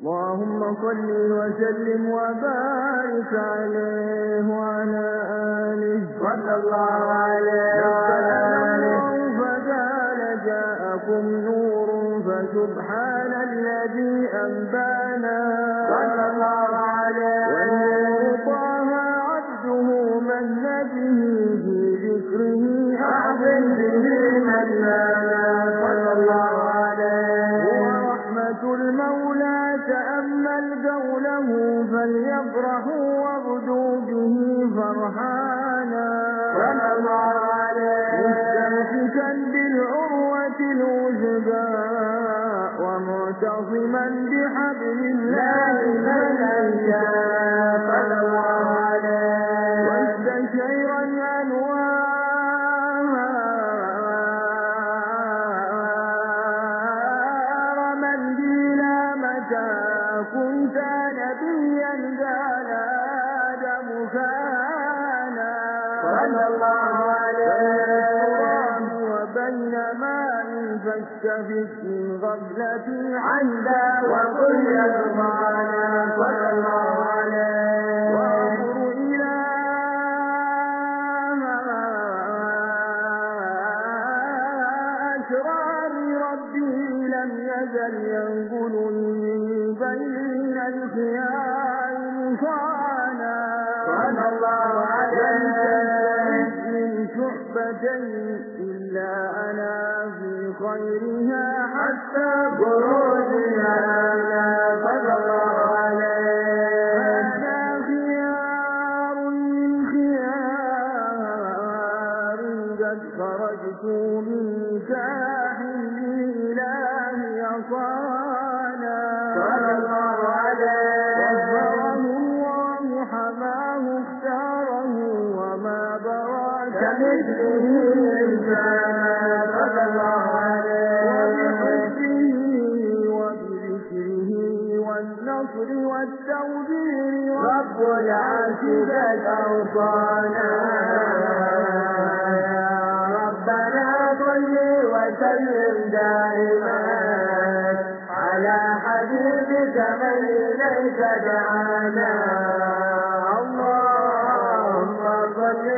اللهم صل وسلم وبارك عليه وعلى آله. صلى الله عليه وعلى آله. فقال جاءكم نور فسبحان الذي أنبانا. صلى الله عليه والنور طه عبده من به في ذكره. أعظم به من المولى تأمل قوله فليفرحوا وابدوا به فرحانا. عليه مستمسكا بالعروة الوثقى ومعتصما بحبل الله من أنجى صلى الله عليه وبين ماء فاستفت من غفلة عند وكل زمان صلى الله عليه وانظر إلى أسرار ربي لم يزل ينقلني من بين الخيام صانا شعبتين إلا أنا في خيرها حتى خروجنا صلى الله عليه أنا خيار من خيار قد خرجت من ساحل كمثله صلى الله عليه وبذكره والنصر والتوبير رب العرش ذا أوصانا ربنا صل وسلم دائما على حبيبك من دعانا اللهم صل